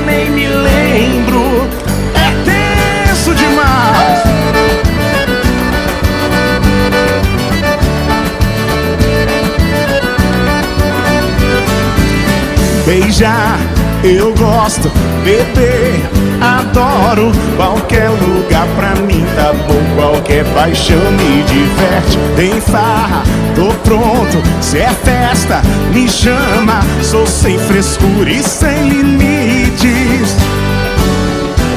nem me lembro. É tenso demais. Beijar, eu gosto, beber, adoro. Qualquer lugar pra mim tá bom, qualquer paixão me diverte. Tem farra, tô pronto, se é festa, me chama. Sou sem frescura e sem limites.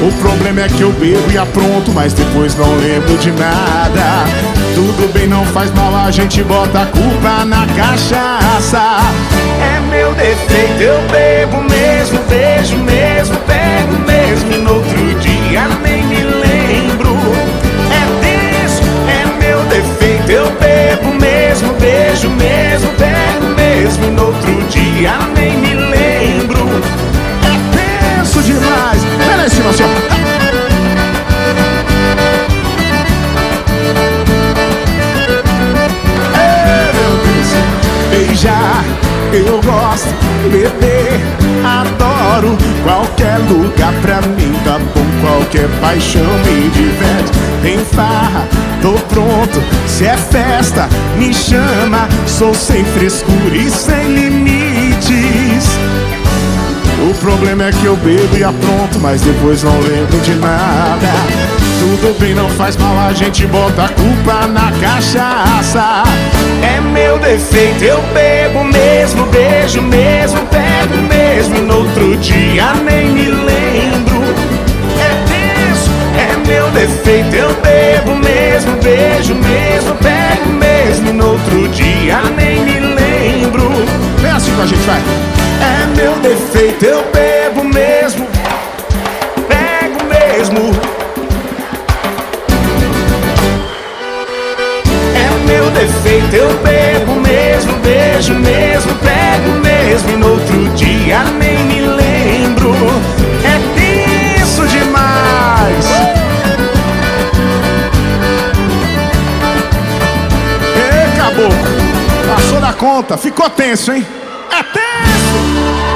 O problema é que eu bebo e apronto, mas depois não lembro de nada. Tudo bem, não faz mal, a gente bota a culpa na cachaça. É meu defeito, eu bebo beijo mesmo, pego mesmo. No outro dia nem me lembro. É tenso demais. Assim, ó. É, meu Deus. Beijar, eu gosto, beber, adoro. Qualquer lugar pra mim tá bom, qualquer paixão me diverte. Se é festa, me chama. Sou sem frescura e sem limites. O problema é que eu bebo e apronto, mas depois não lembro de nada. Tudo bem, não faz mal, a gente bota a culpa na cachaça. É meu defeito, eu bebo mesmo, beijo mesmo, pego mesmo. E no outro dia nem me lembro. É tenso, é meu defeito, eu bebo mesmo, beijo mesmo, pego mesmo. No outro dia nem me lembro. Vem assim com a gente, vai. É meu defeito, eu bebo mesmo, pego mesmo. É meu defeito, eu bebo mesmo, beijo mesmo, conta, ficou tenso, hein? É tenso!